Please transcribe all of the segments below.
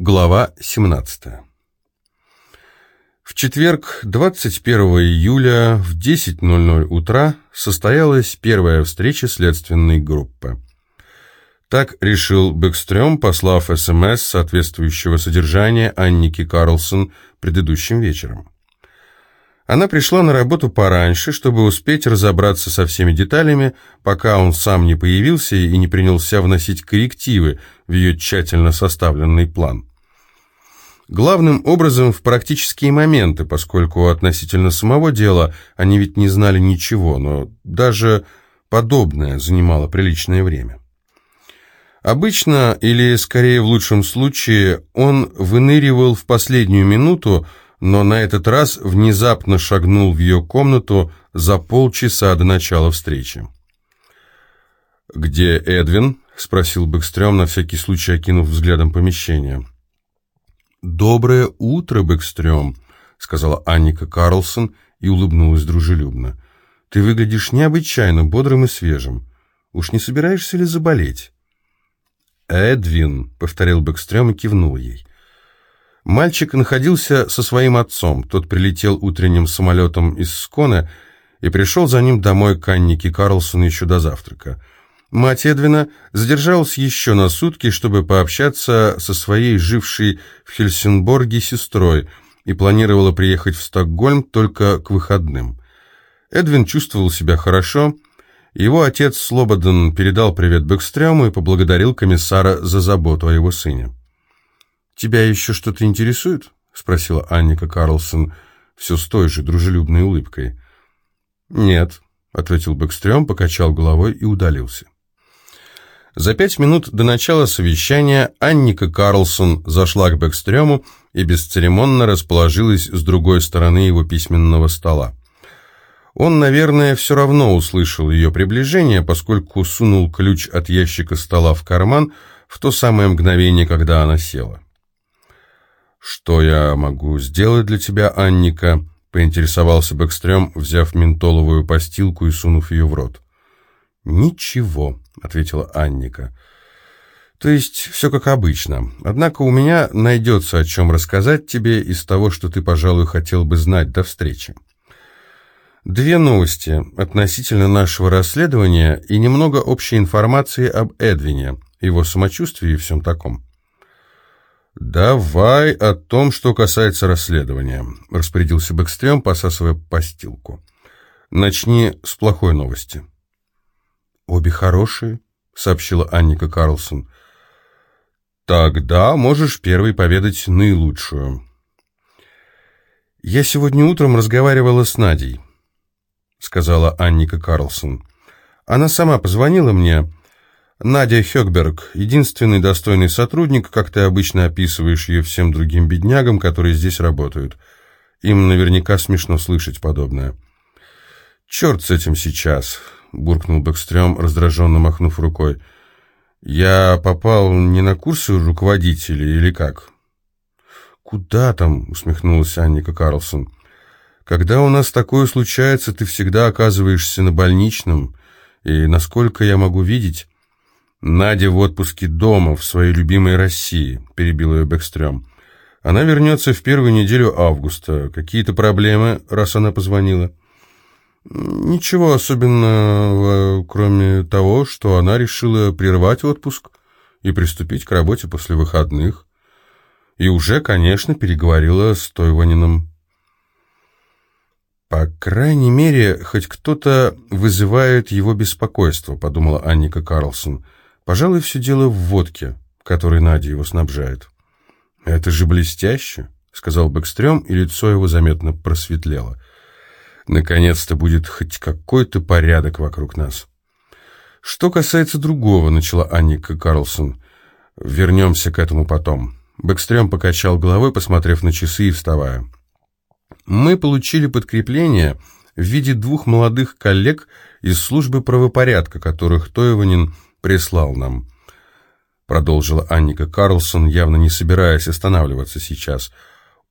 Глава 17. В четверг, 21 июля в 10.00 утра состоялась первая встреча следственной группы. Так решил Бэкстрём, послав СМС соответствующего содержания Аннике Карлсон предыдущим вечером. Она пришла на работу пораньше, чтобы успеть разобраться со всеми деталями, пока он сам не появился и не принялся вносить коррективы в ее тщательно составленный план. Главным образом в практические моменты, поскольку относительно самого дела они ведь не знали ничего, но даже подобное занимало приличное время. Обычно, или скорее в лучшем случае, он выныривал в последнюю минуту, но на этот раз внезапно шагнул в ее комнату за полчаса до начала встречи. «Где Эдвин?» — спросил Бэкстрём, на всякий случай окинув взглядом помещение. «Доброе утро, Бэкстрём», — сказала Анника Карлсон и улыбнулась дружелюбно. «Ты выглядишь необычайно бодрым и свежим. Уж не собираешься ли заболеть?» «Эдвин», — повторил Бэкстрём и кивнул ей. Мальчик находился со своим отцом. Тот прилетел утренним самолетом из Скона и пришел за ним домой к Аннике Карлсон еще до завтрака. Мать Эдвина задержалась еще на сутки, чтобы пообщаться со своей жившей в Хельсинборге сестрой и планировала приехать в Стокгольм только к выходным. Эдвин чувствовал себя хорошо. Его отец Слободен передал привет Бэкстрёму и поблагодарил комиссара за заботу о его сыне. «Тебя еще что-то интересует?» — спросила Анника Карлсон все с той же дружелюбной улыбкой. «Нет», — ответил Бэкстрём, покачал головой и удалился. За пять минут до начала совещания Анника Карлсон зашла к Бэкстрёму и бесцеремонно расположилась с другой стороны его письменного стола. Он, наверное, все равно услышал ее приближение, поскольку сунул ключ от ящика стола в карман в то самое мгновение, когда она села. «Что я могу сделать для тебя, Анника?» — поинтересовался Бэкстрём, взяв ментоловую постилку и сунув ее в рот. «Ничего», — ответила Анника. «То есть все как обычно. Однако у меня найдется о чем рассказать тебе из того, что ты, пожалуй, хотел бы знать до встречи. Две новости относительно нашего расследования и немного общей информации об Эдвине, его самочувствии и всем таком». «Давай о том, что касается расследования», — распорядился Бэкстрём, посасывая постилку. «Начни с плохой новости». «Обе хорошие», — сообщила Анника Карлсон. «Тогда можешь первой поведать наилучшую». «Я сегодня утром разговаривала с Надей», — сказала Анника Карлсон. «Она сама позвонила мне. Надя Хёкберг, единственный достойный сотрудник, как ты обычно описываешь ее всем другим беднягам, которые здесь работают. Им наверняка смешно слышать подобное». «Черт с этим сейчас. — буркнул Бэкстрём, раздраженно махнув рукой. «Я попал не на курсы руководителей или как?» «Куда там?» — усмехнулась Анника Карлсон. «Когда у нас такое случается, ты всегда оказываешься на больничном, и, насколько я могу видеть...» «Надя в отпуске дома, в своей любимой России», — перебил ее Бэкстрём. «Она вернется в первую неделю августа. Какие-то проблемы, раз она позвонила?» Ничего особенного, кроме того, что она решила прервать отпуск и приступить к работе после выходных. И уже, конечно, переговорила с Тойванином. «По крайней мере, хоть кто-то вызывает его беспокойство», — подумала Анника Карлсон. «Пожалуй, все дело в водке, которой Надя его снабжает». «Это же блестяще», — сказал Бэкстрём, и лицо его заметно просветлело. Наконец-то будет хоть какой-то порядок вокруг нас. Что касается другого, начала Анника Карлсон. Вернемся к этому потом. Бэкстрём покачал головой, посмотрев на часы и вставая. Мы получили подкрепление в виде двух молодых коллег из службы правопорядка, которых Тойванин прислал нам. Продолжила Анника Карлсон, явно не собираясь останавливаться сейчас.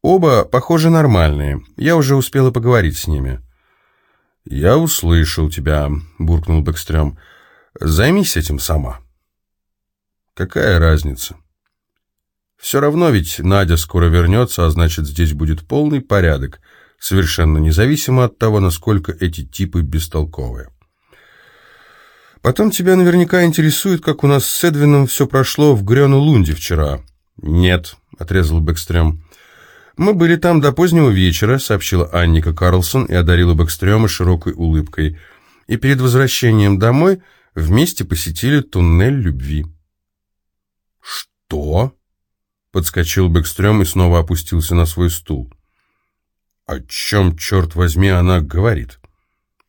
Оба, похоже, нормальные. Я уже успела поговорить с ними. «Я услышал тебя», — буркнул Все равно ведь Надя скоро вернется, а значит, здесь будет полный порядок, совершенно независимо от того, насколько эти типы бестолковые. Потом тебя наверняка интересует, как у нас с Эдвином все прошло в Грёну-Лунде вчера. Нет, отрезал Бэкстрём. Мы были там до позднего вечера, сообщила Анника Карлсон и одарила Бэкстрёма широкой улыбкой. И перед возвращением домой вместе посетили туннель любви. Что? Подскочил Бэкстрём и снова опустился на свой стул. О чем, черт возьми, она говорит?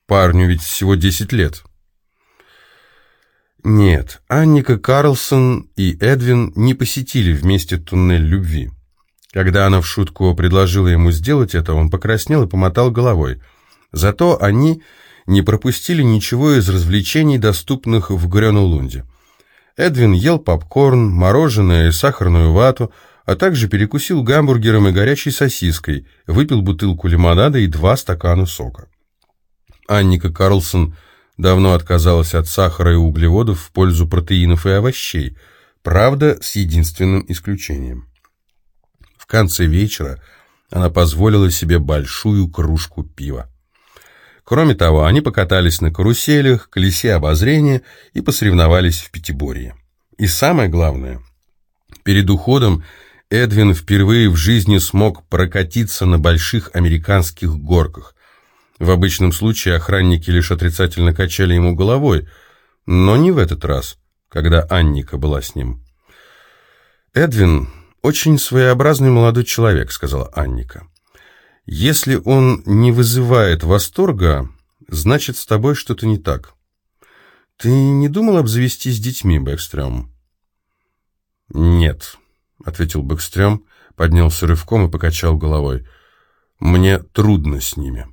Парню ведь всего десять лет. Нет, Анника Карлсон и Эдвин не посетили вместе туннель любви. Когда она в шутку предложила ему сделать это, он покраснел и помотал головой. Зато они не пропустили ничего из развлечений, доступных в Грёну-Лунде. Эдвин ел попкорн, мороженое и сахарную вату, а также перекусил гамбургером и горячей сосиской, выпил бутылку лимонада и два стакана сока. Анника Карлсон – давно отказалась от сахара и углеводов в пользу протеинов и овощей, правда, с единственным исключением. Конце вечера она позволила себе большую кружку пива. Кроме того, они покатались на каруселях, колесе обозрения и посоревновались в пятиборье. И самое главное, перед уходом Эдвин впервые в жизни смог прокатиться на больших американских горках, в обычном случае охранники лишь отрицательно качали ему головой, но не в этот раз, когда Анника была с ним. «Эдвин очень своеобразный молодой человек», — сказала Анника. «Если он не вызывает восторга, значит, с тобой что-то не так. Ты не думал обзавестись детьми, Бэкстрём?» «Нет», — ответил Бэкстрём, поднялся рывком и покачал головой. «Мне трудно с ними».